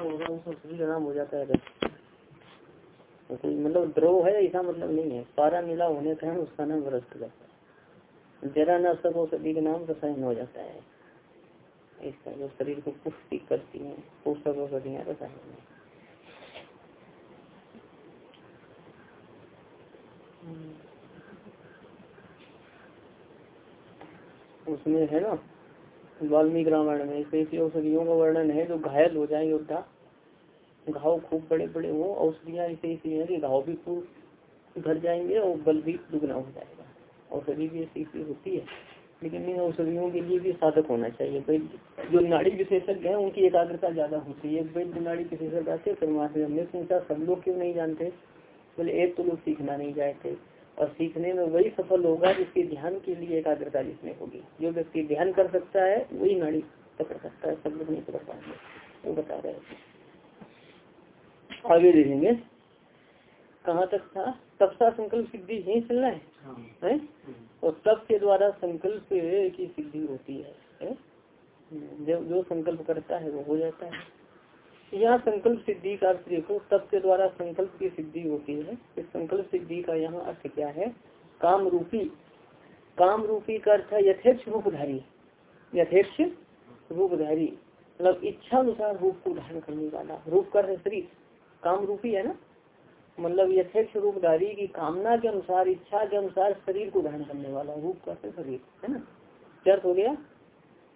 होगा उसका शरीर नाम हो जाता है तो मतलब द्रोह है ऐसा मतलब नहीं है। पारा मिला होने का उसका नाम भ्रष्ट रहता है जरा न सब औषधि का नाम रसायन हो जाता है। इसका जो शरीर को पुष्टि करती है पोषक औषधियाँ रसायन है उसमें है ना वाल्मीकि रामायण में ऐसे ऐसी औषधियों का वर्णन है जो घायल हो जाए योद्धा। घाव खूब बड़े बड़े हो, औषधियाँ ऐसी ऐसी है कि घाव भी खूब भर जाएँगे और बल भी दुगना हो जाएगा। औषधि भी ऐसी ऐसी होती है, लेकिन इन औषधियों के लिए भी साधक होना चाहिए। जो नाड़ी विशेषज्ञ है, उनकी एकाग्रता ज़्यादा होती है। वैद्य नाड़ी विशेषज्ञ आते परमात्मा हमने पूछा, सब लोग क्यों नहीं जानते? बोले, एक तो लोग सीखना नहीं जाते और सीखने में वही सफल होगा जिसके ध्यान के लिए एकाग्रता जिसमें होगी। जो व्यक्ति ध्यान कर सकता है वही नाड़ी पकड़ सकता है सब लोग नहीं पकड़ पाएँगे। वो बता रहे थे आगे देखेंगे। कहाँ तक था? तपसा संकल्प सिद्धि यही चलना है, हाँ। है? और तप के द्वारा संकल्प की सिद्धि होती है, है? जो जो संकल्प करता है वो हो जाता है। यहाँ संकल्प सिद्धि का अर्थ देखो तब के द्वारा संकल्प की सिद्धि होती है। इस संकल्प सिद्धि का यहाँ अर्थ क्या है? काम रूपी काम रूपी का अर्थ है यथेक्ष रूपधारी। यथेक्ष रूपधारी। मतलब इच्छा अनुसार रूप को धारण करने वाला। रूप कर शरीर। काम रूपी है ना? मतलब यथेक्ष रूपधारी की कामना के अनुसार, इच्छा के अनुसार शरीर को धारण करने वाला। रूप का शरीर। है ना? अर्थ हो गया?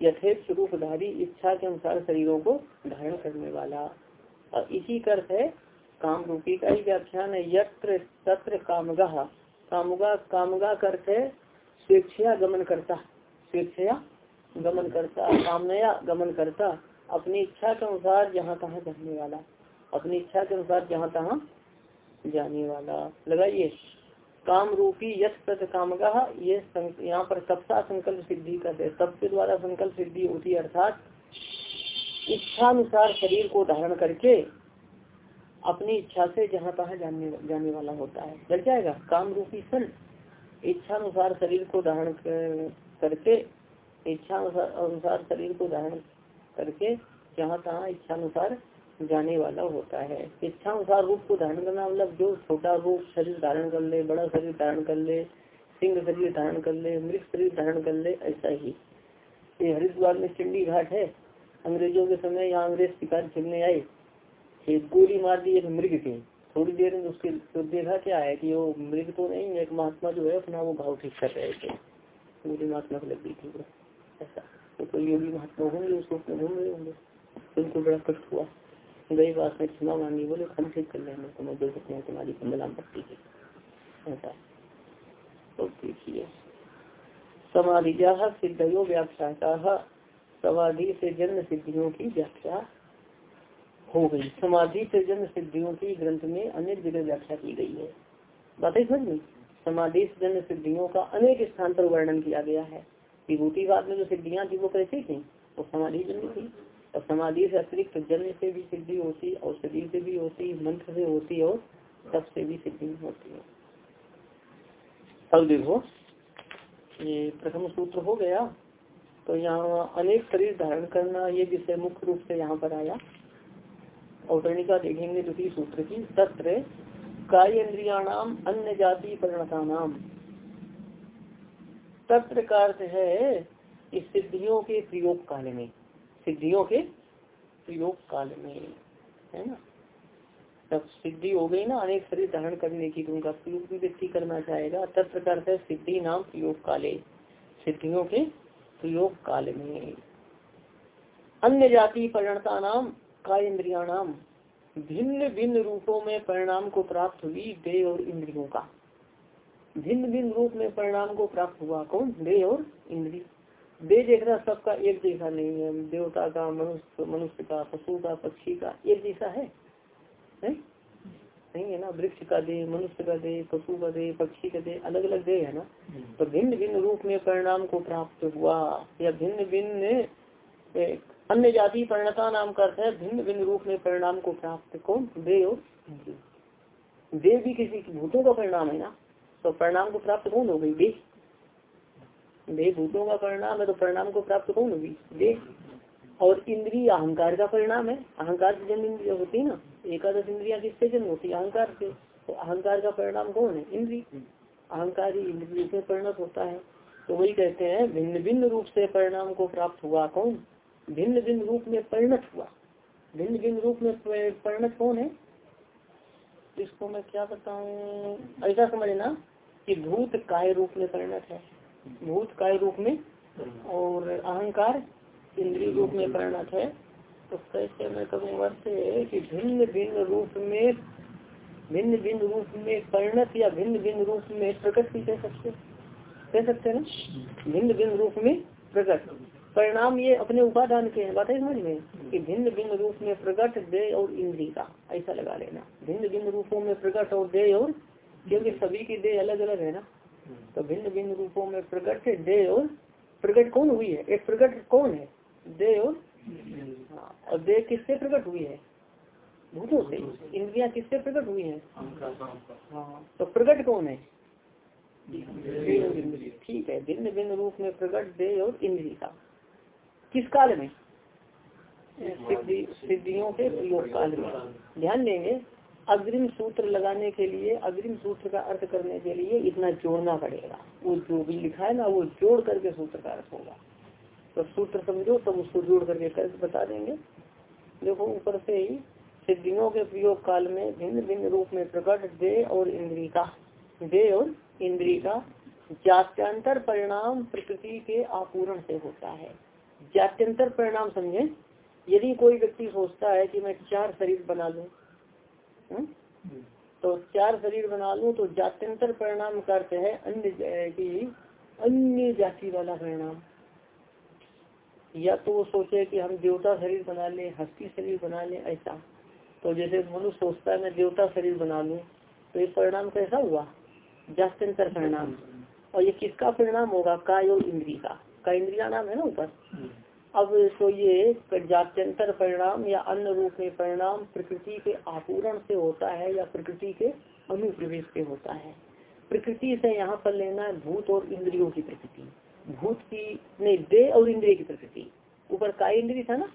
यथेक्ष रूपधारी इच्छा के अनुसार शरीरों को धारण करने वाला। और इसी अर्थ है काम रूपी का ही व्याख्यान है, यत्र तत्र कामगा कामगा कामगा करते है, स्वेच्छया गमन करता, स्वेच्छया गमन करता, कामनया गमन करता, अपनी इच्छा के अनुसार जहाँ तहाँ जाने वाला, अपनी इच्छा के अनुसार जहाँ तहाँ जाने वाला। लगाइए। काम रूपी यश तथ कामगा ये यहाँ पर तपसा संकल्प सिद्धि करते तप के द्वारा संकल्प सिद्धि होती है, अर्थात इच्छानुसार शरीर को धारण करके अपनी इच्छा से जहाँ तहाँ जाने जाने वाला होता है। लग जाएगा? काम रूपी सन, इच्छानुसार शरीर को धारण करके इच्छा अनुसार शरीर को धारण करके जहाँ तहाँ इच्छानुसार जाने वाला होता है। इच्छा अनुसार रूप को धारण करना मतलब जो छोटा रूप शरीर धारण कर ले, बड़ा शरीर धारण कर ले, सिंह शरीर धारण कर ले मृत शरीर धारण कर ले, ऐसा ही। ये हरिद्वार में चिंडी घाट है। अंग्रेज़ों के समय यहाँ अंग्रेज़ शिकार खेलने आए। एक गोली मार दी एक मृग के। थोड़ी देर में उसके तो देखा क्या है कि वो मृग तो नहीं, एक महात्मा जो है अपना वो भाव ठीक कर रहे थे। गोली महात्मा को लग गई थी। ऐसा। तो कोई योगी महात्मा होंगे, उसको घूम रहे होंगे। उनको बड़ा कष्ट हुआ। गई बात में क्षमा मांगी बोले ठीक कर लेंगे तो मैं दे सकते हैं तुम्हारी कमला पट्टी की ऐसा। तो देखिए समाधि सिद्धयो व्याख्या समाधि से जन्म सिद्धियों की व्याख्या हो गई। समाधि से जन्म सिद्धियों की ग्रंथ में अनेक जगह व्याख्या की गई है। बातें समझ में समाधि से जन्म सिद्धियों का अनेक स्थान पर वर्णन किया गया है। विभूतिवाद में जो सिद्धियाँ थी, वो कैसी थी? वो समाधि जन्म थी। और समाधि से अतिरिक्त जन्म से भी सिद्धि होती औषधि से भी होती, मंत्र से होती और सबसे भी सिद्धि होती है। अब देखो, ये प्रथम सूत्र हो गया। तो यहाँ अनेक शरीर धारण करना, ये विषय मुख्य रूप से यहाँ पर आया। औतरणिका देखेंगे द्वितीय सूत्र की। सत्र काय इंद्रियाणाम अन्य जाति परिणता नाम तत्र का अर्थ है सिद्धियों के प्रयोग काल में। सिद्धियों के प्रयोग काल में, है ना? तब सिद्धि हो गई ना, अनेक शरीर धारण करने की तो उनका प्रयोग भी व्यक्ति करना चाहेगा। तब प्रकार से सिद्धि नाम प्रयोग काले, सिद्धियों के प्रयोग काल में। अन्य जाति परिणता नाम का इंद्रिया नाम भिन्न भिन्न रूपों में परिणाम को प्राप्त हुई देह और इंद्रियों का। भिन्न भिन्न रूप में परिणाम को प्राप्त हुआ कौन? देह और इंद्रिय। दे देखना सबका एक जैसा नहीं है। देवता का मनुष्य मनुष्य का पशु का पक्षी का एक जैसा है, है? नहीं है ना? वृक्ष का दे मनुष्य का दे पशु का दे पक्षी का दे अलग अलग दे है ना? तो भिन्न भिन्न रूप में परिणाम को प्राप्त हुआ। या भिन्न भिन्न अन्य जाति परिणता नाम करते हैं भिन्न भिन्न रूप में परिणाम को प्राप्त कौन? दे और दे भी किसी भूतों का परिणाम है ना? तो परिणाम को प्राप्त कौन हो गई? देह देह भूतों का परिणाम है तो परिणाम को प्राप्त कौन होगी? देह और इंद्रिय, अहंकार का परिणाम है। अहंकार से जन्म इंद्रिया होती है ना? एकादश इंद्रिया किससे जन्म होती? है अहंकार से। तो अहंकार का परिणाम कौन है? इंद्री अहंकार ही इंद्रिय से परिणत होता है। तो वही कहते हैं भिन्न भिन्न रूप से परिणाम को प्राप्त हुआ कौन? भिन्न भिन्न रूप में परिणत हुआ। भिन्न भिन्न रूप में परिणत कौन है? इसको मैं क्या बताऊँ? ऐसा समझना कि भूत काय रूप में परिणत है। भूत, काय रूप में और अहंकार इंद्रिय रूप में परिणत है। तो कैसे मैं कहूँगा से कि भिन्न भिन्न रूप में भिन्न भिन्न रूप में परिणत या भिन्न भिन्न रूप में प्रकट भी कह सकते कह सकते हैं ना? भिन्न भिन्न रूप में प्रकट। परिणाम ये अपने उपादान के हैं। बात है समझ में? कि भिन्न भिन्न रूप में प्रकट दे और इंद्री का। ऐसा लगा लेना। भिन्न भिन्न रूपों में प्रकट और दे और, क्योंकि सभी की दे अलग अलग है ना? तो भिन्न भिन्न रूपों में प्रकट दे और प्रकट कौन हुई है? एक प्रकट कौन है? दे और हाँ और दे किससे प्रकट हुई है? भूतों से। इंद्रिया किससे प्रकट हुई है? हाँ तो प्रकट कौन है? ठीक है, भिन्न भिन्न रूप में प्रकट दे और इंद्री का। किस काल में? सिद्धियों के प्रयोग काल में। ध्यान देंगे। अग्रिम सूत्र लगाने के लिए, अग्रिम सूत्र का अर्थ करने के लिए इतना जोड़ना पड़ेगा। वो जो भी लिखा है ना, वो जोड़ करके सूत्र का अर्थ होगा। तो सूत्र समझो तब उसको जोड़ करके कर बता देंगे। देखो, ऊपर से ही सिद्धियों के प्रयोग काल में भिन्न भिन्न रूप में प्रकट दे और इंद्री का दे और इंद्री का जात्यंतर परिणाम प्रकृति के आपूरण से होता है। जात्यंतर परिणाम समझे। यदि कोई व्यक्ति सोचता है कि मैं चार शरीर बना लूँ हम्म? तो चार शरीर बना लूँ तो जात्यंतर परिणाम करते हैं अन्य की अन्य जाति वाला परिणाम। या तो वो सोचे कि हम देवता शरीर बना ले हस्ती शरीर बना ले ऐसा। तो जैसे मनुष्य सोचता है मैं देवता शरीर बना लूँ तो ये परिणाम कैसा हुआ? जात्यंतर परिणाम। और ये किसका परिणाम होगा? काय और इंद्री का। का इंद्रिया नाम है ना ऊपर? अब तो ये जात्यंतर परिणाम या अन्य रूप में परिणाम प्रकृति के आपूरण से होता है या प्रकृति के अनुप्रवेश से होता है। प्रकृति से यहाँ पर लेना है भूत और इंद्रियों की प्रकृति। भूत की, नहीं, दे और इंद्रिय की प्रकृति। ऊपर काय इंद्रिय था ना?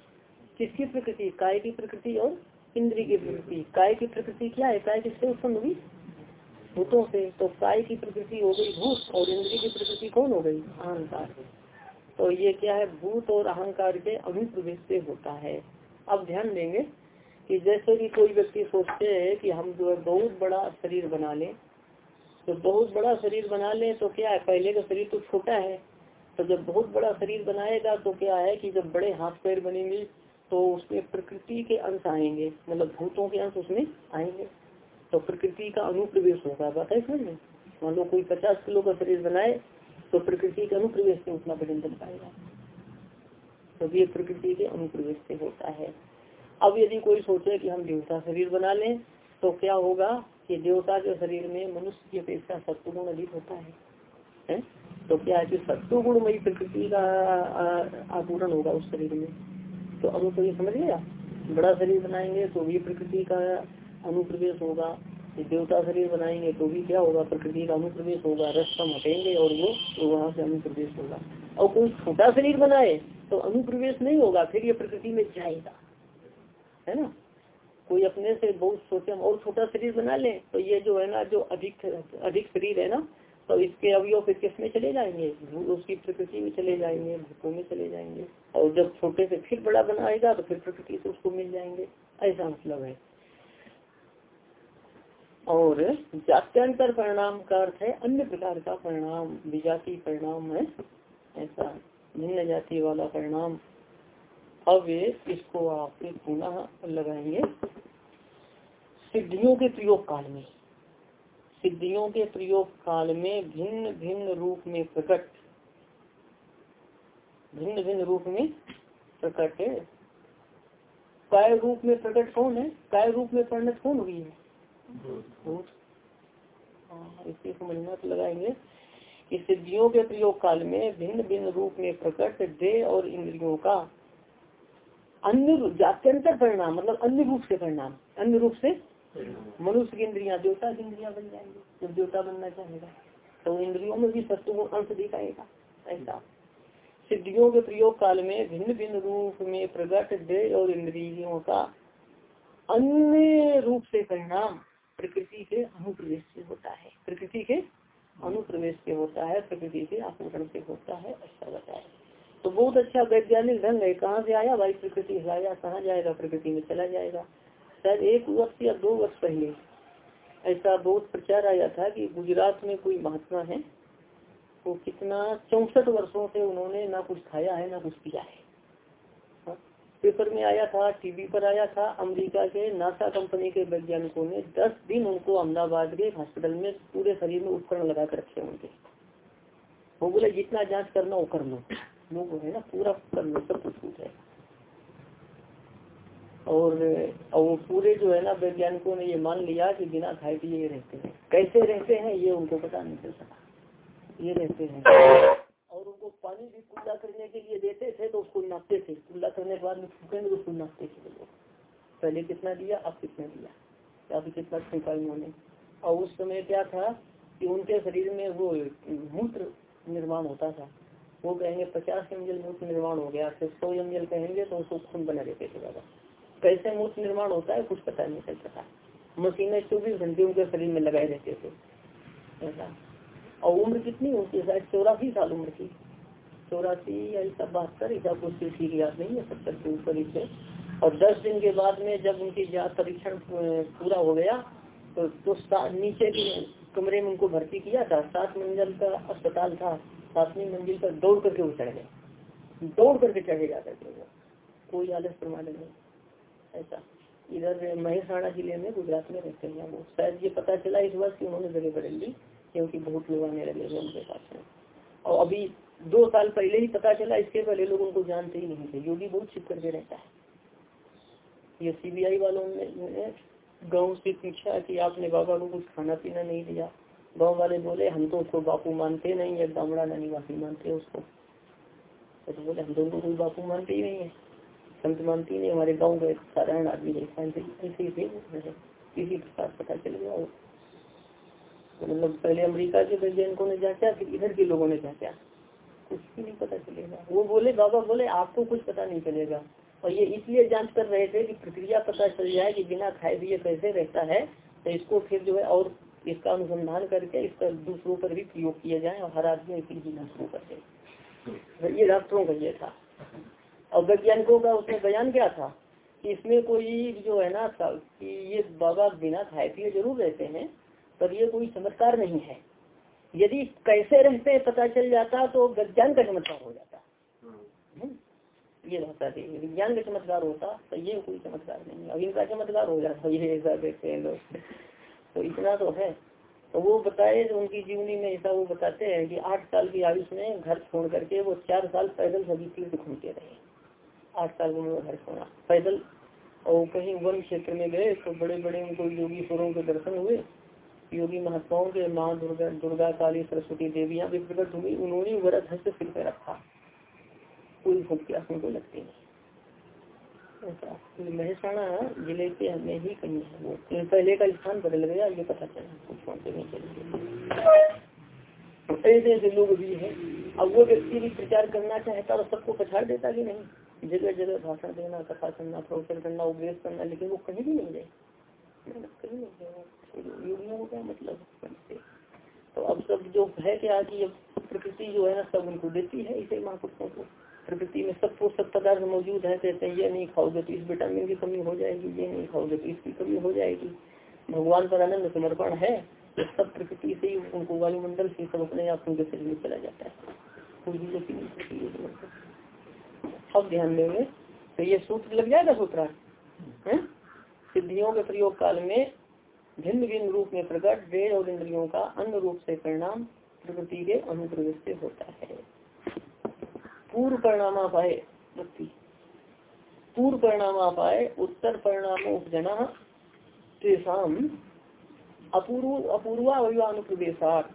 किसकी प्रकृति? काय की प्रकृति और इंद्रिय की प्रकृति। काय की प्रकृति क्या है? काय किससे उत्पन्न हुई? भूतों से। तो काय की प्रकृति हो गई? भूत और इंद्रिय की प्रकृति कौन हो गई? अहंकार तो ये क्या है? भूत और अहंकार के अनुप्रवेश से होता है। अब ध्यान देंगे कि जैसे कि कोई व्यक्ति सोचते हैं कि हम जो है बहुत बड़ा शरीर बना लें तो बहुत बड़ा शरीर बना लें तो क्या है? पहले का शरीर तो छोटा है। तो जब बहुत बड़ा शरीर बनाएगा तो क्या है कि जब बड़े हाथ पैर बनेंगे तो उसमें प्रकृति के अंश आएँगे मतलब भूतों के अंश उसमें आएँगे। तो प्रकृति का अनुप्रवेश होगा। बात है मान लो कोई पचास किलो का शरीर बनाए तो प्रकृति के अनुप्रवेश से उतना बन पाएगा। तभी ये प्रकृति के अनुप्रवेश से होता है। अब यदि कोई सोचे कि हम देवता शरीर बना लें तो क्या होगा कि देवता के शरीर में मनुष्य की अपेक्षा सत्वगुण अधिक होता है, है? तो क्या है कि सत्वगुणमयी प्रकृति का आपूरण होगा उस शरीर में? तो अनुप्रवेश समझ गया? बड़ा शरीर बनाएँगे तो भी प्रकृति का अनुप्रवेश होगा। देवता शरीर बनाएँगे तो भी क्या होगा? प्रकृति का अनुप्रवेश होगा, रस कम हटेंगे और वो तो वहाँ से अनुप्रवेश होगा। और कोई छोटा शरीर बनाए तो अनुप्रवेश नहीं होगा, फिर ये प्रकृति में जाएगा। है ना? कोई अपने से बहुत सोचे, और छोटा शरीर बना ले तो ये जो है ना, जो अधिक अधिक शरीर है ना तो इसके अवयव फिर किसमें चले जाएँगे? उसकी प्रकृति में चले जाएँगे, भूतों में चले जाएँगे। और जब छोटे से फिर बड़ा बनाएगा तो फिर प्रकृति से उसको मिल जाएँगे। ऐसा मतलब है। और जात्यांतर परिणाम का अर्थ है, अन्य प्रकार का परिणाम विजाति परिणाम है, ऐसा भिन्न जाति वाला परिणाम। अब इसको आप पुनः लगाएँगे। सिद्धियों के प्रयोग काल में। सिद्धियों के प्रयोग काल में भिन्न भिन्न रूप में प्रकट, भिन्न भिन्न रूप में प्रकट है। काय रूप में प्रकट कौन है? काय रूप में परिणत कौन हुई है? इसे समझना तो लगाएँगे। कि सिद्धियों के प्रयोग काल में भिन्न भिन्न रूप में प्रकट दे और इंद्रियों का अन्य जात्यंतर परिणाम मतलब अन्य रूप से परिणाम अन्य रूप से मनुष्य की इंद्रिया देवता की इंद्रिया बन जाएँगे। जब देवता बनना चाहेगा तो इंद्रियों में भी सत्व अंश दिखाएगा ऐसा। सिद्धियों के प्रयोग काल में भिन्न भिन्न रूप में प्रकट दे और इंद्रियों का अन्य रूप से परिणाम प्रकृति के अनुप्रवेश से होता है। प्रकृति के अनुप्रवेश से होता है प्रकृति के आपूरण से होता है ऐसा बताया। तो बहुत अच्छा वैज्ञानिक ढंग है। कहाँ से आया भाई प्रकृति आया कहाँ जाएगा प्रकृति में चला जाएगा? शायद एक वर्ष या दो वर्ष पहले ऐसा बहुत प्रचार आया था कि गुजरात में कोई महात्मा है वो कितना चौसठ वर्षों से उन्होंने ना कुछ खाया है ना कुछ पिया हाँ, पेपर में आया था, टीवी पर आया था, अमेरिका के नासा कंपनी के वैज्ञानिकों ने दस दिन उनको अहमदाबाद के हॉस्पिटल में पूरे शरीर में उपकरण लगा कर रखे उनके वो बोले, जितना जाँच करना वो कर लो। लोग है ना पूरा कर लो, सब कुछ है और और पूरे जो है ना वैज्ञानिकों ने ये मान लिया कि बिना खाए पिए रहते हैं। कैसे रहते हैं, ये उनको पता नहीं चल सका। ये रहते हैं। उनको पानी भी कुल्ला करने के लिए देते थे तो उसको नापते थे। कुल्ला करने के बाद में फूकेंगे तो उसको नापते थे पहले कितना दिया, अब कितना दिया। अभी कितना फेंका उन्होंने और उस समय क्या था कि उनके शरीर में वो मूत्र निर्माण होता था। वो कहेंगे, पचास एम जल मूत्र निर्माण हो गया। फिर सौ एम जल कहेंगे तो उसको खून बना देते थे ज़्यादा कैसे मूत्र निर्माण होता है, कुछ पता नहीं चलता था। मशीनें चौबीस घंटे उनके शरीर में लगाए रहते थे। ऐसा। और उम्र कितनी होती है? शायद चौरासी साल उम्र की। चौरासी या ऐसा बहत्तर ऐसा कुछ ठीक याद नहीं है सत्तर के ऊपर इसे और दस दिन के बाद में जब उनकी जाँच परीक्षण पूरा हो गया तो, तो नीचे के कमरे में उनको भर्ती किया था। सात मंजिल का अस्पताल था सातवीं मंजिल पर दौड़ करके वो चढ़ गए। दौड़ करके चढ़े जाते थे वो। कोई आलस प्रमाण नहीं। ऐसा। इधर महेशाणा ज़िले में गुजरात में रहते हैं वो। शायद ये पता चला इस वर्ष की उन्होंने जगह बदल ली क्योंकि बहुत लोग आने लगे उनके पास में। और अभी दो साल पहले ही पता चला, इसके पहले लोग उनको जानते ही नहीं थे। योगी बहुत छिप करके रहता है। ये सीबीआई वालों ने गाँव से पूछा कि आपने बाबा को कुछ खाना पीना नहीं दिया? गाँव वाले बोले, हम तो उसको बापू मानते नहीं है गामड़ा निवासी मानते उसको। तो बोले, हम दोनों कोई बापू मानते ही नहीं है। संत मानती नहीं, हमारे गाँव का एक साधारण आदमी नहीं ऐसे ही किसी प्रकार पता चल गया तो मतलब पहले अमेरिका के वैज्ञानिकों ने जांचा, फिर इधर के लोगों ने जांचा। कुछ भी नहीं पता चलेगा। वो बोले, बाबा बोले, आपको कुछ पता नहीं चलेगा। और ये इसलिए जाँच कर रहे थे कि प्रक्रिया पता चल जाए कि बिना खाए पिए कैसे रहता है। तो इसको फिर जो है और इसका अनुसंधान करके इसका दूसरों पर भी प्रयोग किया जाए और हर आदमी इसकी जीना शुरू कर ये डॉक्टरों का ये था। और वैज्ञानिकों का उसमें बयान क्या था? कि इसमें कोई जो है ना, कि ये बाबा बिना खाए पिए ज़रूर रहते हैं, पर ये कोई चमत्कार नहीं है। यदि कैसे रहते पता चल जाता तो विज्ञान का चमत्कार हो जाता। हम्म। ये रहता थी विज्ञान का चमत्कार होता तो ये कोई चमत्कार नहीं अब इनका चमत्कार हो जाता ये ऐसा देखते हैं लोग। तो इतना तो है। तो वो बताए उनकी जीवनी में ऐसा वो बताते हैं कि आठ साल की आयुष में घर छोड़ करके वो चार साल पैदल सभी तीर्थ घूमते रहे। आठ साल उन्होंने घर छोड़ा। पैदल और कहीं वन क्षेत्र में गए तो बड़े बड़े उनको योगी स्वरों के दर्शन हुए। योगी महात्माओं के माँ दुर्गा दुर्गा काली सरस्वती देवियाँ भी प्रकट हुई उन्होंने व्रत हस्त सिर पे रखा। कोई भूख प्यास उनको लगती नहीं। ऐसा। तो महेशाणा ज़िले के हमें ही कहीं है वो। तो पहले का स्थान बदल गया, ये पता चला। कुछ पहुँचे नहीं चलेंगे। तो ऐसे ऐसे लोग भी है। अब वो व्यक्ति भी प्रचार करना चाहता और सबको पछाड़ देता कि नहीं। जगह जगह भाषण देना, कथा करना प्रवचन करना, उपदेश करना, लेकिन वो कहीं भी नहीं जाए कहीं नहीं जाए योगियों को क्या मतलब तो अब सब जो है क्या कि अब प्रकृति जो है ना सब उनको देती है इसे महापुरुषों को प्रकृति में सब सब पदार्थ मौजूद है कहते हैं ये नहीं खाओगे तो इस विटामिन की कमी हो जाएगी ये नहीं खाओगे तो इसकी कमी हो जाएगी भगवान पर आनंद समर्पण है तो सब प्रकृति से ही उनको वायुमंडल से सब अपने आप उनके शरीर में चला जाता है कोई भी नहीं होती अब ध्यान देंगे तो ये सूत्र लग जाएगा सूत्र? सिद्धियों के प्रयोग काल में भिन्न भिन्न रूप में प्रकट देह और इंद्रियों का अन्य रूप से परिणाम प्रकृति के अनुप्रवेश से होता है। पूर्व परिणाम पाए पूर्व परिणाम पाए उत्तर परिणाम उपजना तेसाम अपूर्व, अपूर्वा अनुप्रवेशात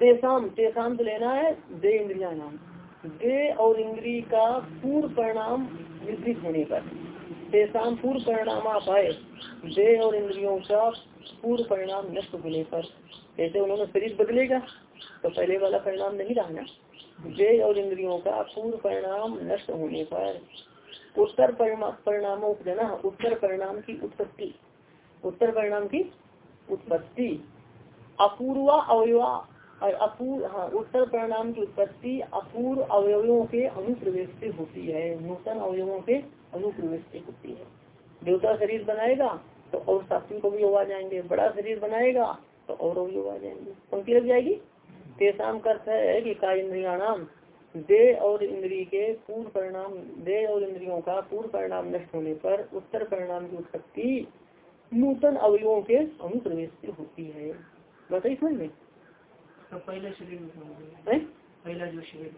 तेसाम तेसाम तो लेना है दे इंद्रिया नाम दे और इंद्री का पूर्व परिणाम विपरीत होने पर। तेसाम पूर्व परिणाम पाए देह और इंद्रियों का पूर्व परिणाम नष्ट होने पर। जैसे उन्होंने शरीर बदलेगा तो पहले वाला परिणाम नहीं रहा ना? देह और इंद्रियों का पूर्व परिणाम नष्ट होने पर। उत्तर परिणामों उपजना उत्तर परिणाम की उत्पत्ति। उत्तर परिणाम की उत्पत्ति। अपूर्वा, अवयवा अपूर्व हाँ उत्तर परिणाम की उत्पत्ति अपूर्व अवयवों के अनुप्रवेश से होती है। नूतन अवयवों के अनुप्रवेश से होती है। देवता शरीर बनाएगा तो और सात्विक अवयव आ जाएँगे। बड़ा शरीर बनाएगा तो और अवयव आ जाएँगे। पंक्ति लग जाएगी? तेसाम का अर्थ है कि का इंद्रियाणाम दे और इंद्री के पूर्व परिणाम, दे और इंद्रियों का पूर्व परिणाम नष्ट होने पर उत्तर परिणाम की उत्पत्ति नूतन अवयवों के अनुप्रवेश से होती है। बताइए समझ में तो पहले शरीर पहला जो शरीर।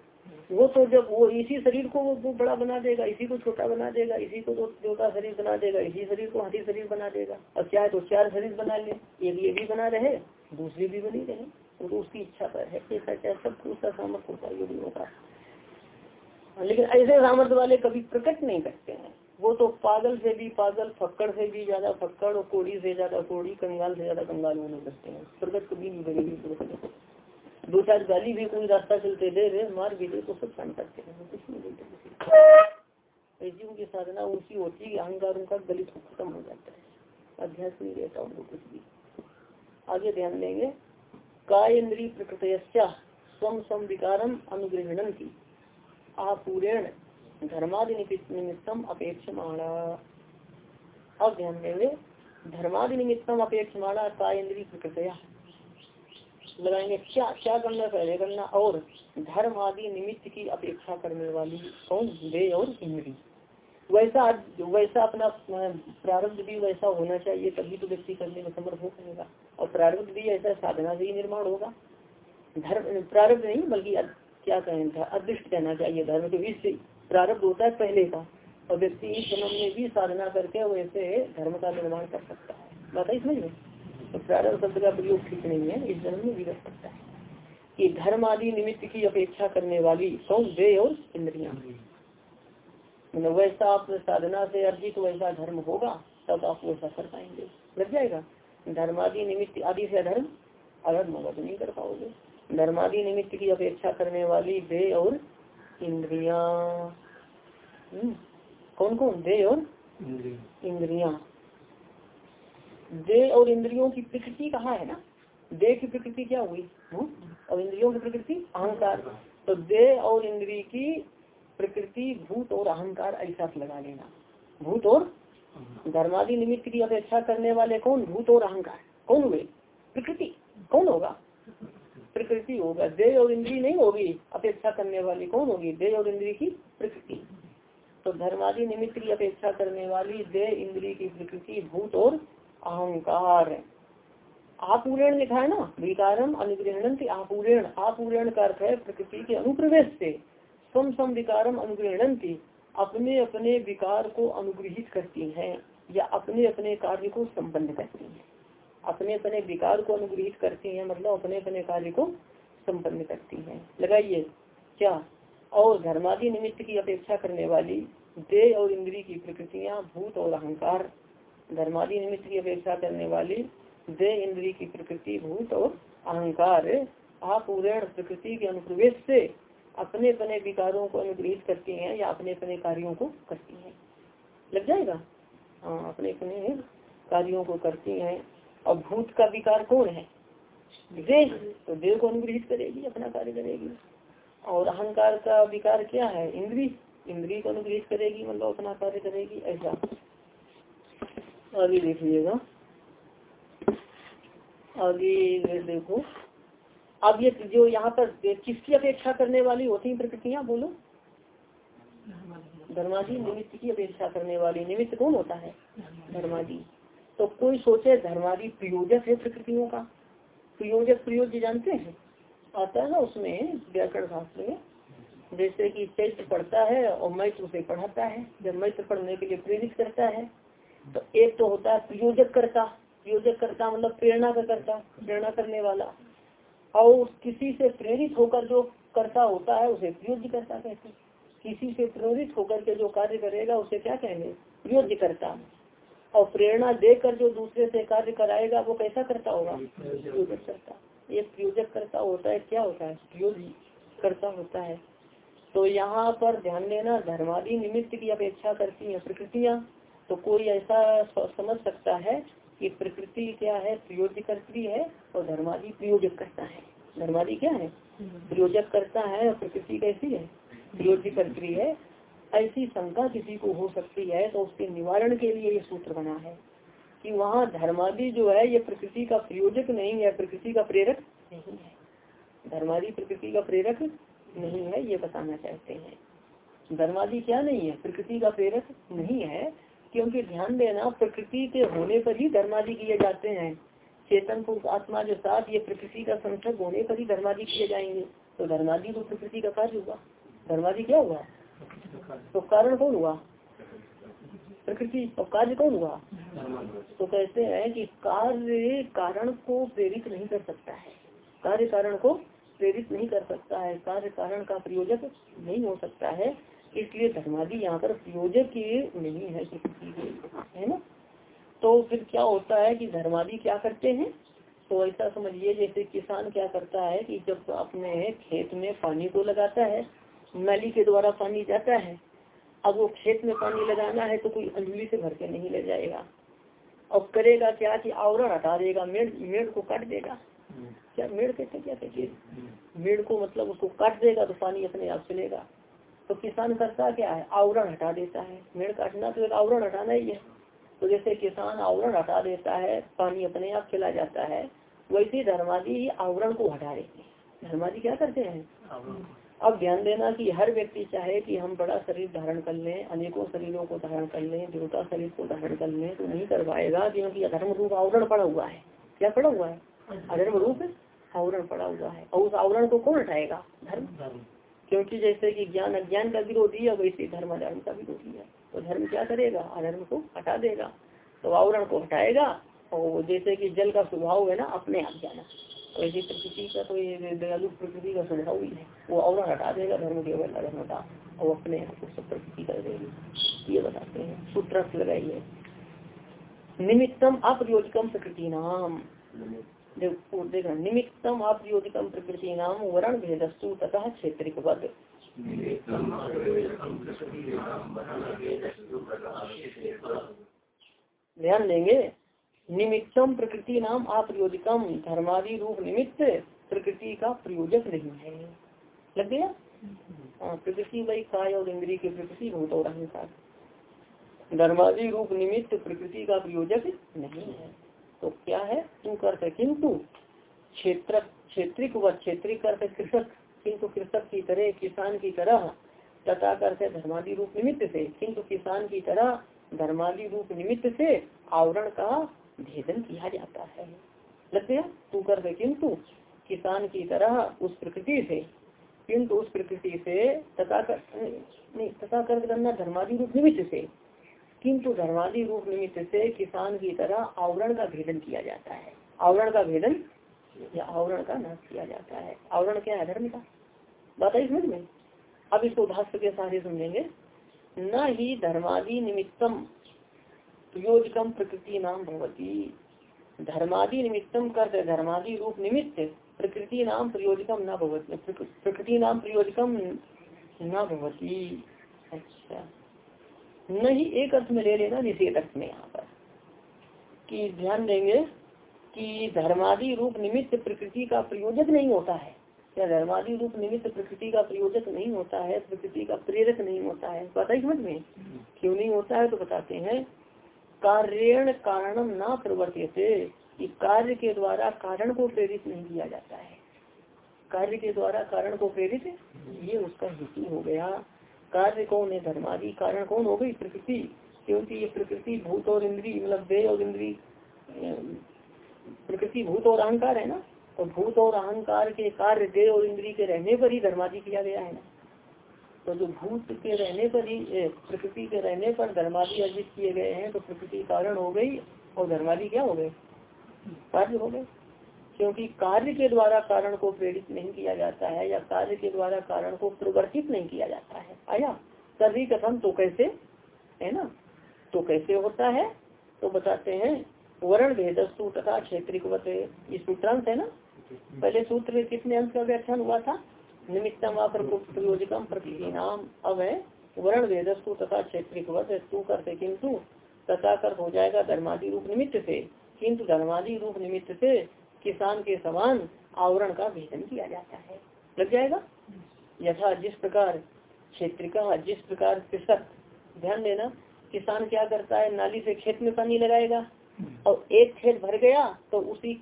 वो तो जब वो इसी शरीर को वो बड़ा बना देगा इसी को छोटा बना देगा इसी को तो देवता शरीर बना देगा इसी शरीर को हाथी शरीर बना देगा। अब चाहे तो चार शरीर बना ले एक ये भी बना रहे दूसरी भी बनी रहे। वो तो उसकी इच्छा पर है। ऐसा चाहे सब उसका सामर्थ्य होता है योगियों का। लेकिन ऐसे सामर्थ्य वाले कभी प्रकट नहीं करते हैं। वो तो पागल से भी पागल फक्कड़ से भी ज़्यादा फक्कड़ और कोड़ी से ज़्यादा कोड़ी कंगाल से ज़्यादा कंगाल नहीं करते हैं। प्रकट कभी नहीं बनेगी दो चार गाली भी कोई रास्ता चलते दे रहे, मार भी दे तो सब शांत करते हैं। उनकी साधना उनकी होती है अहंकार उनका गलित खत्म हो जाता है। अध्यास नहीं रहता उनको कुछ भी। आगे ध्यान देंगे। काय इंद्री प्रकृत स्वम स्वम विकारम अनुग्रहण की आपूरेण धर्मादि निमित्तम अपेक्षमाणा। अब ध्यान देंगे। धर्मादि निमित्तम अपेक्षमाणा काय इंद्री प्रकृतया। लगाएँगे क्या क्या करना पहले करना और धर्म आदि निमित्त की अपेक्षा करने वाली कौन? दे और इंद्री वैसा वैसा अपना प्रारब्ध भी वैसा होना चाहिए, तभी तो व्यक्ति करने में समर्थ हो पाएगा। और प्रारब्ध भी ऐसा साधना से ही निर्माण होगा। धर्म, प्रारब्ध नहीं, बल्कि क्या कहें था अदृष्ट कहना चाहिए धर्म के। बीच प्रारब्ध होता है पहले का, और व्यक्ति इस जन्म में भी साधना करके वैसे धर्म का निर्माण कर सकता है। बात है समझ में तो प्रारंभ शब्द का प्रयोग ठीक नहीं है इस जन्म में भी कर सकता है। कि धर्म आदि निमित्त की अपेक्षा करने वाली सौ दे और इंद्रिया। मतलब वैसा आप साधना से अर्जित वैसा धर्म होगा तब आप वैसा कर पाएँगे। लग जाएगा। धर्मादि निमित्त आदि से अधर्म अगर होगा तो नहीं कर पाओगे। धर्मादि निमित्त की अपेक्षा करने वाली दे और इंद्रिया। हम्म, कौन कौन दे और इंद्रिया। देह और इंद्रियों की प्रकृति कहाँ है ना? देह की प्रकृति क्या हुई? हम्म? और इंद्रियों की प्रकृति अहंकार। तो देह और इंद्री की प्रकृति भूत और अहंकार ऐसा लगा लेना। भूत और धर्मादि निमित्त की अपेक्षा करने वाले कौन? भूत और अहंकार। कौन हुए? प्रकृति। कौन होगा? प्रकृति होगा। देह और इंद्री नहीं होगी। अपेक्षा करने वाली कौन होगी? देह और इंद्री की प्रकृति। तो धर्मादि निमित्त की अपेक्षा करने वाली देह इंद्री की प्रकृति, भूत और अहंकार। आपूरण लिखा है ना? विकारम अनुग्रहण आपूरण। आपूरण का अर्थ है प्रकृति के अनुप्रवेश से। सम सम विकारम अनुग्रहण अपने अपने विकार को अनुग्रहित करती हैं या अपने अपने कार्य को संपन्न करती हैं। अपने अपने विकार को अनुग्रहित करती हैं मतलब अपने अपने कार्य को संपन्न करती हैं। लगाइए, क्या? और धर्मादि निमित्त की अपेक्षा करने वाली देह और इंद्री की प्रकृतियाँ, भूत और अहंकार। धर्मादि निमित्त की अपेक्षा करने वाली दे इंद्री की प्रकृति, भूत और अहंकार अपूर्ण प्रकृति के अनुप्रवेश से अपने अपने विकारों को अनुग्रहित करती हैं या अपने अपने कार्यों को करती हैं। लग जाएगा? हाँ अपने अपने कार्यों को करती हैं। और भूत का विकार कौन है? देह। तो देह को अनुग्रहित करेगी, अपना कार्य करेगी। और अहंकार का विकार क्या है? इंद्री इंद्री को अनुग्रहित करेगी मतलब अपना कार्य करेगी, ऐसा। आगे देखिएगा। आगे देखो। अब ये जो यहाँ पर किसकी अपेक्षा करने वाली, होती है प्रकृतियाँ बोलो। धर्मादि निमित्त की अपेक्षा करने वाली। निमित्त कौन होता है? धर्मादि तो कोई सोचे धर्मादि प्रयोजक है प्रकृतियों का? प्रयोजक प्रयोज्य जानते हैं? आता है ना उसमें व्याकरण शास्त्र में, जैसे कि चैत्र पढ़ता है और मैत्र उसे पढ़ाता है। जब मैत्र पढ़ने के लिए प्रेरित करता है तो एक तो होता है प्रयोजक करता प्रयोजक करता मतलब प्रेरणा का करता, प्रेरणा करने वाला। और किसी से प्रेरित होकर जो करता होता है, उसे प्रयोज्य करता कहते हैं। किसी से प्रेरित होकर के जो कार्य करेगा, उसे क्या कहेंगे? प्रयोज्य करता और प्रेरणा देकर जो दूसरे से कार्य कराएगा, वो कैसा करता होगा? प्रयोजक करता एक प्रयोजक करता होता है, क्या होता है? प्रयोग करता होता है। तो यहाँ पर ध्यान देना, धर्मादि निमित्त की अपेक्षा करती है प्रकृतियाँ। तो कोई ऐसा समझ सकता है कि प्रकृति क्या है? प्रयोजक करती है और धर्मादि प्रयोजक करता है। धर्मादि क्या है? प्रयोजक करता है और प्रकृति कैसी है? प्रयोजक करती है। ऐसी शंका किसी को हो सकती है तो उसके निवारण के लिए ये सूत्र बना है कि वहाँ धर्मादि जो है ये प्रकृति का प्रयोजक नहीं है प्रकृति का प्रेरक नहीं है। धर्मादि प्रकृति का प्रेरक नहीं है ये बताना चाहते हैं। धर्मादि क्या नहीं है? प्रकृति का प्रेरक नहीं है। क्योंकि ध्यान देना, प्रकृति के होने पर ही धर्मादि किए जाते हैं। चेतन पुरुष आत्मा के साथ ये प्रकृति का संसर्ग होने पर ही धर्मादि किए जाएँगे। तो धर्मादि तो प्रकृति का कार्य हुआ। धर्मादि क्या हुआ? तो कारण कौन हुआ? प्रकृति। और कार्य कौन हुआ? तो कहते हैं कि कार्य कारण को प्रेरित नहीं कर सकता है। कार्य कारण को प्रेरित नहीं कर सकता है। कार्य कारण का प्रयोजक नहीं हो सकता है। इसलिए धर्मादि यहाँ पर प्रयोजक नहीं है है ना? तो फिर क्या होता है कि धर्मादि क्या करते हैं? तो ऐसा समझिए जैसे किसान क्या करता है कि जब अपने खेत में पानी को लगाता है नाली के द्वारा पानी जाता है अब वो खेत में पानी लगाना है तो कोई अंजलि से भर के नहीं ले जाएगा। और करेगा क्या कि आवरण हटा देगा मेड़ मेड़ को काट देगा। क्या मेड़ कहते क्या कहते मेड़ को मतलब उसको काट देगा तो पानी अपने आप चलेगा। तो किसान करता क्या है? आवरण हटा देता है। मेड़ काटना तो एक आवरण हटाना ही है। तो जैसे किसान आवरण हटा देता है पानी अपने आप चला जाता है वैसे धर्मादि ही आवरण को हटा देते हैं। धर्मादि क्या करते हैं? अब ध्यान देना कि हर व्यक्ति चाहे कि हम बड़ा शरीर धारण कर लें अनेकों शरीरों को धारण कर लें देवता शरीर को धारण कर लें तो नहीं कर पाएगा क्योंकि अधर्म रूप आवरण पड़ा हुआ है। क्या पड़ा हुआ है? अधर्म रूप आवरण पड़ा हुआ है। और उस आवरण को कौन हटाएगा? धर्म। क्योंकि जैसे कि ज्ञान अज्ञान का विरोधी है वैसे धर्म अधर्म का विरोधी है तो धर्म क्या करेगा? अधर्म को हटा देगा। तो आवरण को हटाएगा और जैसे कि जल का स्वभाव है ना, अपने आप जाना। वैसे प्रकृति का तो ये दयालु प्रकृति का स्वभाव ही है, वो आवरण हटा देगा, धर्म केवल अधर्म का, और अपने आप को सब प्रकृति कर देगी। ये बताते हैं। सूत्र लगाइए। निमित्तम अप्रयोजकम प्रकृति नाम। निमित्तम अप्रयोजकम प्रकृति नाम वर्ण भेदस्तु तथा क्षेत्रिक पद ध्यान देंगे। निमित्तम प्रकृति नाम अप्रयोजकम धर्मादि रूप निमित्त प्रकृति का प्रयोजक नहीं है। लग गया? हाँ प्रकृति वही काय और इंद्री की प्रकृति भूत और अहंकार। धर्मादि रूप निमित्त प्रकृति का प्रयोजक नहीं है। तो क्या है? तू करते किंतु क्षेत्र, क्षेत्रिक व क्षेत्रिक करते कृषक, किंतु कृषक की तरह किसान की तरह तथा करते धर्मादि रूप निमित्त से, किंतु किसान की तरह धर्मादि रूप निमित्त से आवरण का भेदन किया जाता है। लग गया? तू करते किंतु किसान की तरह उस प्रकृति से, किंतु उस प्रकृति से तथा कर नहीं तथा कर करना धर्मादि रूप निमित्त से किंतु धर्मादि रूप निमित्त से किसान की तरह आवरण का भेदन किया जाता है। आवरण का भेदन, या आवरण का नाश किया जाता है। आवरण क्या है? धर्म का। बात समझ में? अब इसको भाष्य के साथ ही समझेंगे न ही धर्मादि निमित्तम प्रयोजकम प्रकृति नाम भगवती धर्मादि निमित्तम करते, धर्मादि रूप निमित्त प्रकृति नाम प्रयोजकम न भगवती प्रकृति नाम प्रयोजकम न भगवती अच्छा। नहीं एक अर्थ में ले लेना निषेध अर्थ में यहाँ पर। कि ध्यान देंगे कि धर्मादि रूप निमित्त प्रकृति का प्रयोजक नहीं होता है। या धर्मादि रूप निमित्त प्रकृति का प्रयोजक नहीं होता है, प्रकृति का प्रेरक नहीं होता है। पता ही समझ में? क्यों नहीं होता है? तो बताते हैं कार्यण कारणम ना प्रवर्तित कि कार्य के द्वारा कारण को प्रेरित नहीं किया जाता है। कार्य के द्वारा कारण को प्रेरित, ये उसका हेतु हो गया। कार्य कौन है? धर्मादि कारण कौन हो गई? प्रकृति। क्योंकि ये प्रकृति भूत और इंद्री मतलब दे और इंद्री, प्रकृति भूत और अहंकार है ना? तो भूत और अहंकार के कार्य दे और इंद्री के रहने पर ही धर्मादि किया गया है ना? तो जो भूत के रहने पर ही प्रकृति के रहने पर धर्मादि अर्जित किए गए हैं तो प्रकृति कारण हो गई और धर्मादि क्या हो गए? कार्य हो गए। क्योंकि कार्य के द्वारा कारण को प्रेरित नहीं किया जाता है या कार्य के द्वारा कारण को प्रवर्तित नहीं किया जाता है। आया? तभी कथन तो कैसे? है ना? तो कैसे होता है? तो बताते हैं। वर्ण भेदस्तु तथा क्षेत्रिक ये सूत्रांश है ना? पहले सूत्र कितने अंश का व्याख्यान हुआ था? निमित्तम प्रयोजकम नाम अब है, वर्ण वेदस्तु तथा क्षेत्रिक तू करते किंतु, तथा कर हो जाएगा धर्मादि रूप निमित्त से। किंतु धर्मादि रूप निमित्त से किसान के समान आवरण का भेदन किया जाता है। लग जाएगा? यथा जिस प्रकार क्षेत्र का, जिस प्रकार कृषक ध्यान देना, किसान क्या करता है? नाली से खेत में पानी लगाएगा और एक खेत भर गया तो उसी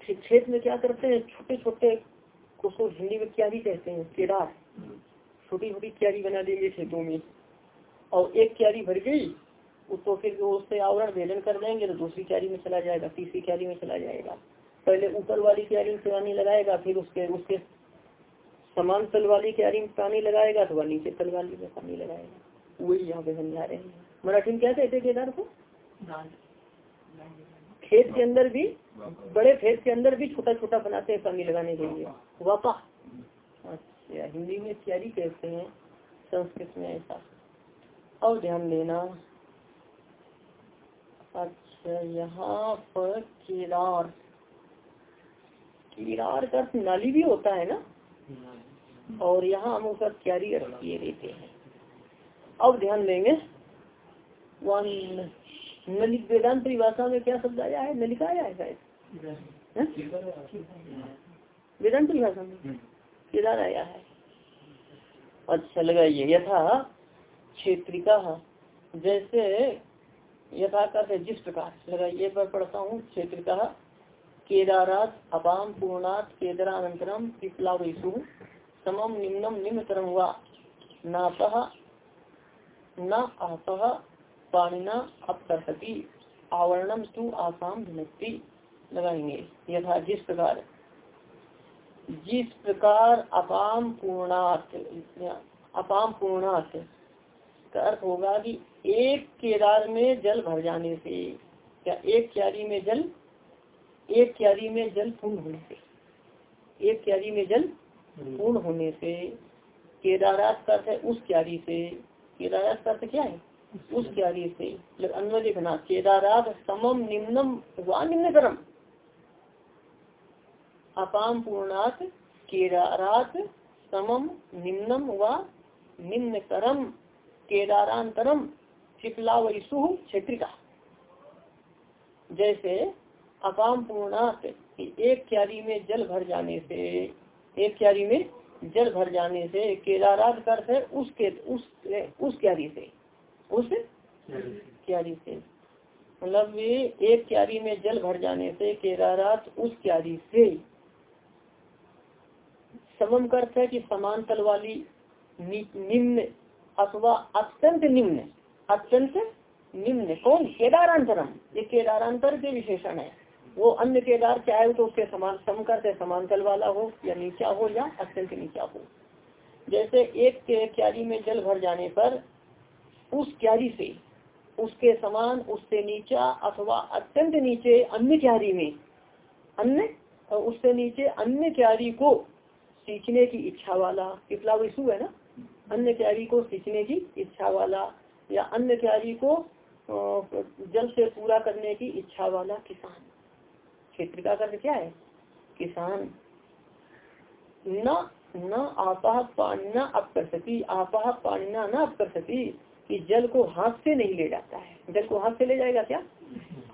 खेत में क्या करते हैं? छोटे छोटे उसको हिंदी में क्यारी कहते हैं, केदार। छोटी छोटी क्यारी बना देंगे खेतों में। और एक क्यारी भर गई उसको फिर उससे आवरण भेदन कर देंगे तो दूसरी क्यारी में चला जाएगा, तीसरी क्यारी में चला जाएगा। पहले ऊपर वाली क्यारी में पानी लगाएगा, फिर उसके उसके समान तल वाली क्यारी में पानी लगाएगा तो वह नीचे तल वाली में पानी लगाएगा। वही यहाँ पे समझा रहे हैं। मराठी में क्या कहते केदार को? खेत के अंदर भी, बड़े खेत के अंदर भी छोटा छोटा बनाते हैं पानी लगाने के लिए। वापा। अच्छा हिंदी में क्यारी कहते हैं, संस्कृत में ऐसा। और ध्यान देना अच्छा यहाँ पर केदार। केदार का नाली भी होता है ना? और यहाँ हम उसका क्यारी अर्थ किए देते हैं। अब ध्यान देंगे नलिक वेदांत परिभाषा में क्या शब्द आया है? नलिका आया है शायद? वेदांत परिभाषा में? केदार आया है। अच्छा लगाइए यथा क्षेत्रिका जैसे यथा करते जिस प्रकार। लगाइए पर पढ़ता हूँ क्षेत्र का केदारात अपाम पूर्णात केदारानंतरम पिपलावेशु समम निम्नम निम्नतरम हुआ नातः न आपह पाणिना अपकर्षति। आवरणम तु आसाम भिनती लगाएँगे। यथा, जिस प्रकार। जिस प्रकार अपाम पूर्णात अपाम पूर्णात, का अर्थ होगा कि एक केदार में जल भर जाने से क्या एक क्यारी में जल एक क्यारी में जल पूर्ण होने से एक क्यारी में जल पूर्ण होने से केदारात का अर्थ है उस क्यारी से। केदारात का अर्थ क्या है? उस क्यारी से। अन्य लिखना केदारात समम निम्नम व निम्नतरम अपाम पूर्णात केदारात समम निम्नम व निम्नतरम केदारांतरम। चिपला वैसु क्षेत्रिका। जैसे अपाम पूर्णात एक क्यारी में जल भर जाने से, एक क्यारी में जल भर जाने से केदारात कर है उसके, उस उस क्यारी से, उस क्यारी से। मतलब एक क्यारी में जल भर जाने से केदारात उस क्यारी से। समम करते है कि समान तल वाली निम्न अथवा अत्यंत निम्न अत्यंत निम्न, कौन? केदारांतरम। ये केदारांतर के विशेषण है। वो अन्य केदार चाहे तो उसके समान, सम करते समांतल वाला हो, या नीचा हो, या अत्यंत नीचा हो। जैसे एक के क्यारी में जल भर जाने पर, उस क्यारी से, उसके समान, उससे नीचा अथवा अत्यंत नीचे अन्य क्यारी में, अन्य उससे नीचे अन्य क्यारी को सींचने की इच्छा वाला पिपला विशु है ना? अन्य क्यारी को सींचने की इच्छा वाला या अन्य क्यारी को जल से पूरा करने की इच्छा वाला किसान। क्षेत्र का अर्थ क्या है? किसान। न न आपा पानिना अप कर सकी, आपा पानिना न अप कर सकी कि जल को हाथ से नहीं ले जाता है। जल को हाथ से ले जाएगा क्या?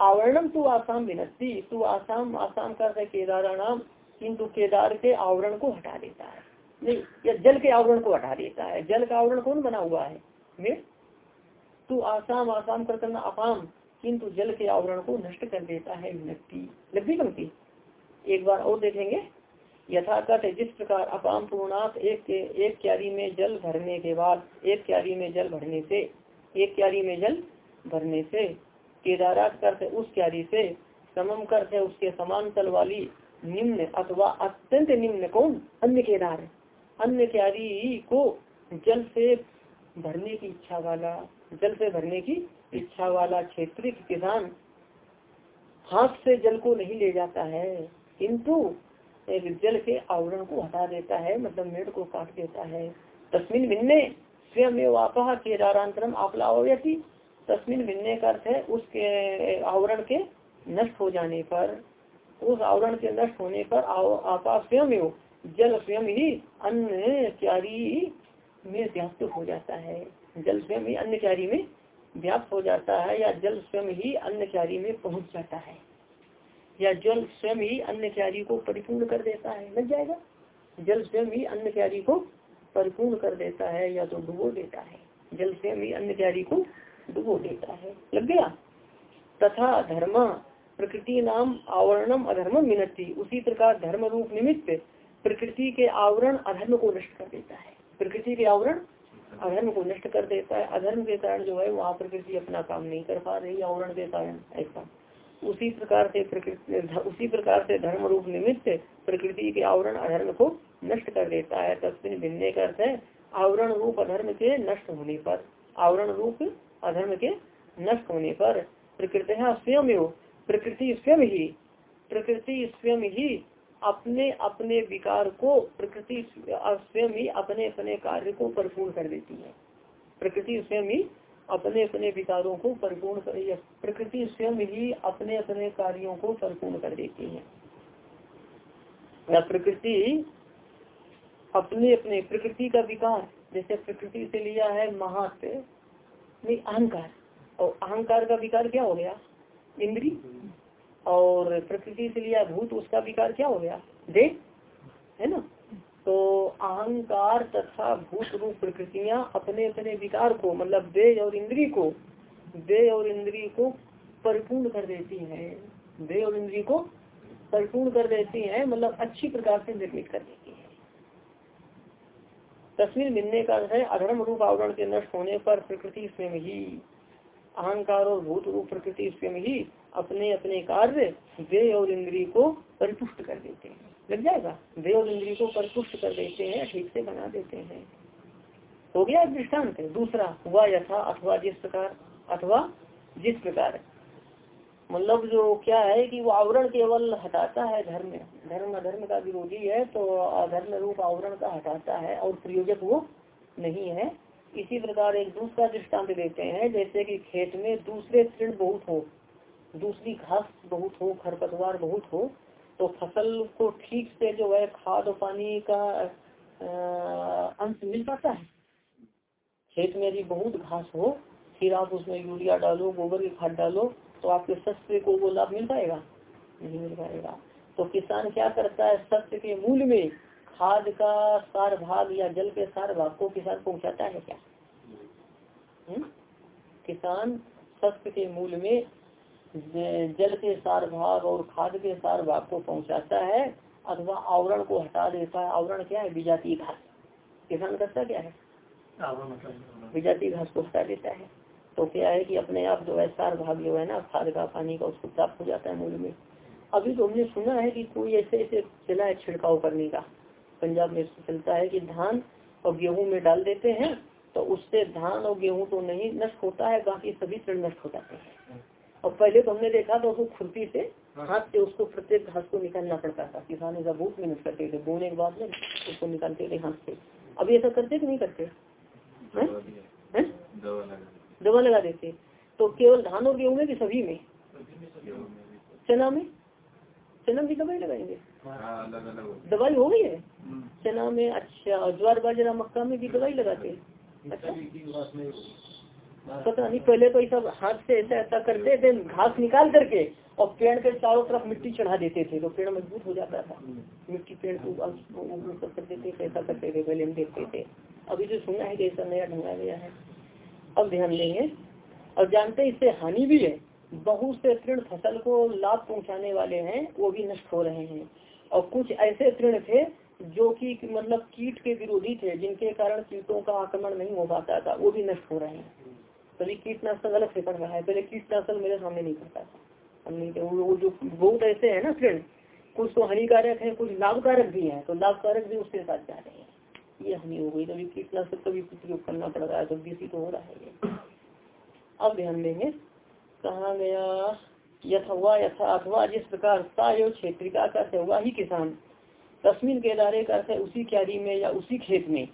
आवरणम तू आसाम विनती तू आसाम आसाम कर केदारा नाम। किन्तु केदार के आवरण को हटा देता है। नहीं, या जल के आवरण को हटा देता है। जल का आवरण कौन बना हुआ है? मैं तू आसाम आसाम कर करना अपाम, किंतु जल के आवरण को नष्ट कर देता है विनक्ति लग्गी पंक्ति? एक बार और देखेंगे। यथाकथ जिस प्रकार अपाम पूर्णात एक के, एक क्यारी में जल भरने के बाद, एक क्यारी में जल भरने से, एक क्यारी में जल भरने से, केदारात करते उस क्यारी से, समम करते उसके समान तल वाली निम्न अथवा अत्यंत निम्न कौन? अन्य केदार। अन्य क्यारी को जल से भरने की इच्छा वाला जल से भरने की इच्छा वाला क्षेत्रीय किसान हाथ से जल को नहीं ले जाता है, किंतु एक जल के आवरण को हटा देता है मतलब मेड़ को काट देता है। तस्मिन भिन्ने स्वयं आपा केदारांतरम आपलावती तस्मिन भिन्ने का अर्थ है उसके आवरण के नष्ट हो जाने पर, उस आवरण के नष्ट होने पर आपा स्वयं जल स्वयं ही अन्य चारी में व्याप्त हो जाता है। जल स्वयं ही अन्य चारी में व्याप्त हो जाता है, या जल स्वयं ही अन्य चारी में पहुँच जाता है। या जल स्वयं ही अन्य चारी को परिपूर्ण कर देता है। लग जाएगा? जल स्वयं ही अन्य चारी को परिपूर्ण कर देता है, या तो डुबो देता है। जल स्वयं ही अन्य चारी को डुबो देता है। लग गया? तथा धर्म, प्रकृति नाम आवरणम अधर्म मिनती उसी प्रकार धर्म रूप निमित्त प्रकृति के आवरण अधर्म को नष्ट कर देता है। प्रकृति के आवरण अधर्म को नष्ट कर देता है। अधर्म के कारण जो है, वहाँ प्रकृति अपना काम नहीं कर पा रही, आवरण के कारण ऐसा। उसी प्रकार से प्रकृति, उसी प्रकार से धर्म रूप निमित्त प्रकृति के आवरण अधर्म को नष्ट कर देता है। तस्वीर भिन्ने का अर्थ है, आवरण रूप अधर्म के नष्ट होने पर, आवरण रूप अधर्म के नष्ट होने पर प्रकृति स्वयं प्रकृति स्वयं ही, प्रकृति स्वयं ही अपने अपने विकार को प्रकृति स्वयं ही अपने अपने कार्य को परिपूर्ण कर देती है। प्रकृति स्वयं ही अपने अपने विकारों को परिपूर्ण कर प्रकृति स्वयं ही अपने अपने कार्यों को परिपूर्ण कर देती है। प्रकृति अपने अपने, प्रकृति का विकार, जैसे प्रकृति से लिया है महत्व नहीं, अहंकार। और अहंकार का विकार क्या हो गया? इंद्री और प्रकृति से लिया भूत, उसका विकार क्या हो गया? दे है ना? तो अहंकार तथा भूत रूप प्रकृतियाँ अपने अपने विकार को मतलब दे और इंद्री को दे और इंद्री को परिपूर्ण कर देती हैं। दे और इंद्री को परिपूर्ण कर देती हैं मतलब अच्छी प्रकार से निर्मित कर देती है। तस्वीर मिलने का है, अधर्म रूप आवरण के नष्ट होने पर प्रकृति स्वयं ही अहंकार और भूत रूप प्रकृति स्वयं ही अपने अपने कार्य वे और इंद्री को परिपुष्ट कर देते हैं। लग जाएगा? वे और इंद्री को परिपुष्ट कर देते हैं, ठीक से बना देते हैं। हो गया दृष्टांत दूसरा, हुआ यथा अथवा जिस प्रकार, अथवा जिस प्रकार। मतलब जो क्या है कि वो आवरण केवल हटाता है धर्म धर्म अधर्म का विरोधी है तो अधर्म रूप आवरण का हटाता है और प्रयोजक वो नहीं है। इसी प्रकार एक दूसरा दृष्टांत देते हैं, जैसे कि खेत में दूसरे तृण बहुत हो, दूसरी घास बहुत हो, खरपतवार बहुत हो तो फ़सल को ठीक से जो है खाद और पानी का अंश मिल पाता है। खेत में यदि बहुत घास हो, फिर आप उसमें यूरिया डालो, गोबर की खाद डालो तो आपके सस्ते को वो लाभ मिल पाएगा? नहीं मिल पाएगा। तो किसान क्या करता है, सत्य के मूल में खाद का सार भाग या जल के सार भाग को किसान पहुंचाता है क्या? हुँ? हम्म? किसान सत्य के मूल में जल के सार भाग और खाद के सार भाग को पहुंचाता है अथवा आवरण को हटा देता है। आवरण क्या है? विजाती घास। किसान करता क्या है? विजाती घास को हटा देता है। तो क्या है कि अपने आप जो है सार भाग जो है ना खाद का पानी का उसको प्राप्त हो जाता है मूल में। अभी तो हमने सुना है कि कोई ऐसे ऐसे चला है छिड़काव करने का। पंजाब में चलता है कि धान और गेहूँ में डाल देते हैं तो उससे धान और गेहूँ तो नहीं नष्ट होता है बाकी सभी तृण नष्ट हो जाते हैं। और पहले तो हमने देखा था उसको खुरपी से हाथ से उसको प्रत्येक घास को निकालना पड़ता था। किसान ऐसा बहुत मेहनत करते थे बोने के बाद में उसको निकालते थे हाथ से। अभी ऐसा करते कि नहीं करते? दवा लगा देते। तो केवल धान और गेहूँ में कि सभी में? चना में? चना भी दवाई लगाएँगे? दवाई हो गई है? चना में अच्छा ज्वार बाजरा मक्का में भी दवाई लगाते अच्छा? पता नहीं, पहले तो सब हाथ से ऐसा ऐसा करते थे घास निकाल करके और पेड़ के चारों तरफ़ मिट्टी चढ़ा देते थे तो पेड़ मज़बूत हो जाता था। मिट्टी पेड़ को ऊपर कर देते थे, ऐसा करते थे, पहले हम देखते थे। अभी जो सुना है कि ऐसा नया ढंगा गया है। अब ध्यान देंगे। और जानते इससे हानि भी है। बहुत से तृण फ़सल को लाभ पहुँचाने वाले हैं, वो भी नष्ट हो रहे हैं। और कुछ ऐसे तृण थे जो कि मतलब कीट के विरोधी थे, जिनके कारण कीटों का आक्रमण नहीं हो पाता था, वो भी नष्ट हो रहे हैं। कभी कीटनाशक अलग से पड़ रहा है, पहले कीटनाशक मेरे सामने नहीं करता था। वो जो बहुत ऐसे है ना फ्रेंड, कुछ तो हानिकारक है, कुछ लाभकारक भी है तो लाभकारक भी उसके साथ जा रहे हैं। ये हानि हो गई, तभी कीटनाशक का भी उपयोग करना पड़ रहा है तो बीसी तो हो रहा है। ये अब ध्यान देंगे, कहा गया, यथवा यथा अथवा जिस प्रकार सायो क्षेत्रिका का हुआ ही किसान तस्मिन के दारे का उसी क्यारी में या उसी खेत में।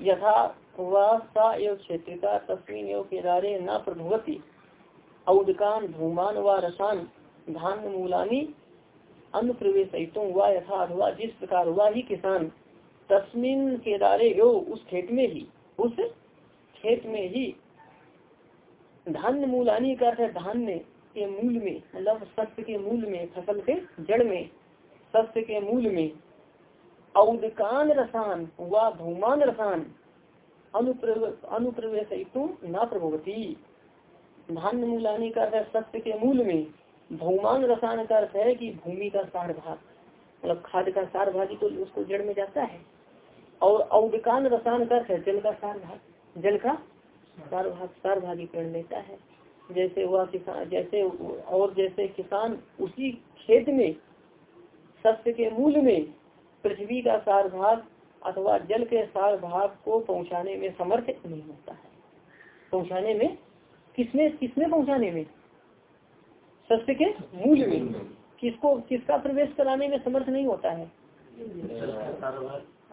यथा वह सा एव क्षेत्रिका तस्वीन एव केदारे न प्रभुवती। औदकान धूमान व रसान धान मूलानी अन्न प्रवेश यथा अथवा जिस प्रकार हुआ ही किसान। तस्मिन केदारे हो उस खेत में ही, उस खेत में ही। धान्य मूलानी का धान्य के मूल में मतलब सत्य के मूल में, फ़सल के जड़ में। सत्य के मूल में औदकान रसान व भूमान रसान अनुप्रवेश न प्रभुवती। धान्य मूलानी का सत्य के मूल में। भूमान रसान का अर्थ है कि भूमि का सार भाग मतलब खाद का सार भागी तो उसको जड़ में जाता है। और औदकान रसान का अर्थ है जल का सार भाग जल का सार भाग सार भागी पेड़ लेता है। जैसे हुआ किसान, जैसे और जैसे किसान उसी खेत में सत्य के मूल में पृथ्वी का सार भाग अथवा जल के सार भाग को पहुँचाने में समर्थ नहीं होता है। पहुँचाने में? किसमें किसमें पहुँचाने में? सत्य के मूल में। किसको, किसका प्रवेश कराने में समर्थ नहीं होता है?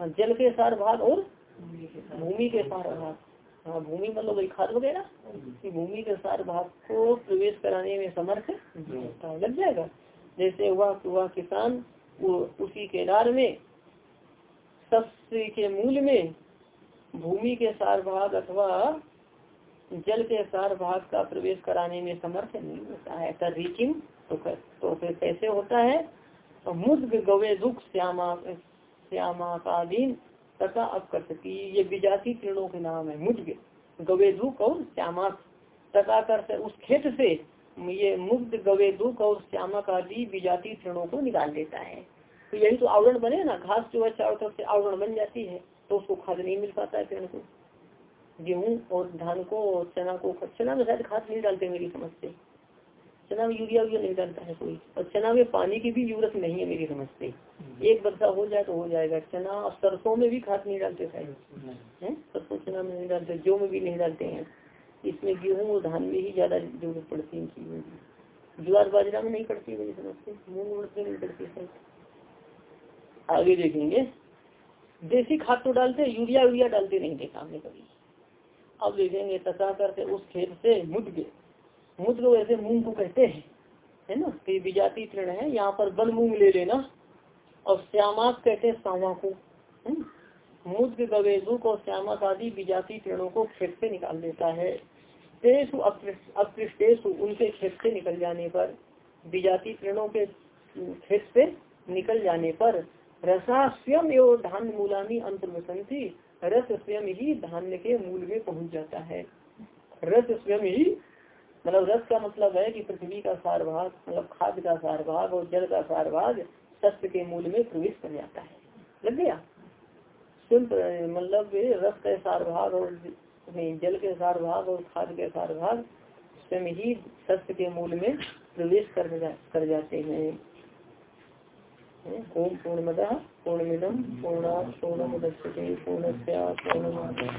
जल के सार भाग और भूमि के सार भाग। हाँ भूमि मतलब वही खाद वगैरह कि भूमि के सार भाग को प्रवेश कराने में समर्थ लग जाएगा। जैसे हुआ हुआ किसान उसी केदार में सबसे के मूल में भूमि के सार भाग अथवा जल के सार भाग का प्रवेश कराने में समर्थ नहीं होता है। तरीकिम तो, तो फिर कैसे होता है? तो मुद्ग गवे दुख श्यामा श्यामा कालीन तथा अपकर्षती ये विजाति किरणों के नाम है मुद्ग गवे दुख और श्यामा तथा कर उस खेत से ये मुग्ध गवे दुख और श्यामक आदि विजाति तृणों को निकाल देता है। तो यही तो आवरण बने ना घास जो है चारों तरफ़ से आवरण बन जाती है तो उसको खाद नहीं मिल पाता है पेड़ को। गेहूँ और धान को और चना को चना में शायद खाद नहीं डालते मेरी समझ से। चना में यूरिया वूरिया नहीं डालता है कोई। और चना में पानी की भी ज़रूरत नहीं है मेरी समझ से। एक वर्षा हो जाए तो हो जाएगा। चना और सरसों में भी खाद नहीं डालते शायद है? सरसों चना में नहीं डालते जो में भी नहीं डालते हैं। इसमें गेहूँ और धान में ही ज़्यादा ज़रूरत पड़ती है चीज़ों की। ज्वार बाजरा में नहीं पड़ती मेरी समझ मूंग नहीं पड़ती शायद आगे देखेंगे। देसी खाद तो डालते यूरिया यूरिया डालते नहीं देखा हमने कभी। अब देखेंगे तथा करते उस खेत से मुद्ग। मुद्ग वैसे मूंग को कहते हैं, है ना? तो विजाति तृण है, यहाँ पर बल मूंग ले लेना। और श्यामाक कहते हैं सावा को मुद्ग गवेदुक और श्यामक आदि विजाति तृणों को खेत से निकाल देता है। तेसु अपृष्टेशु उनके खेत से निकल जाने पर, विजाति तृणों के खेत से निकल जाने पर रसा स्वयं एवं धान मूलानी अंतर्वसंती, रस स्वयं ही धान्य के मूल में पहुँच जाता है। रस स्वयं ही मतलब रस का मतलब है कि पृथ्वी का सार भाग मतलब खाद का सार भाग और जल का सार भाग सत्य के मूल में प्रवेश कर जाता है। लग गया? मतलब रस के सार भाग और जल के सार भाग और खाद के सार भाग स्वयं ही सत्य के मूल में प्रवेश कर जा, कर जाते हैं। ओम पूर्णमद पूर्णमिदम पूर्णा पूर्णमुदच्यते पूर्णस्या पूर्णमादा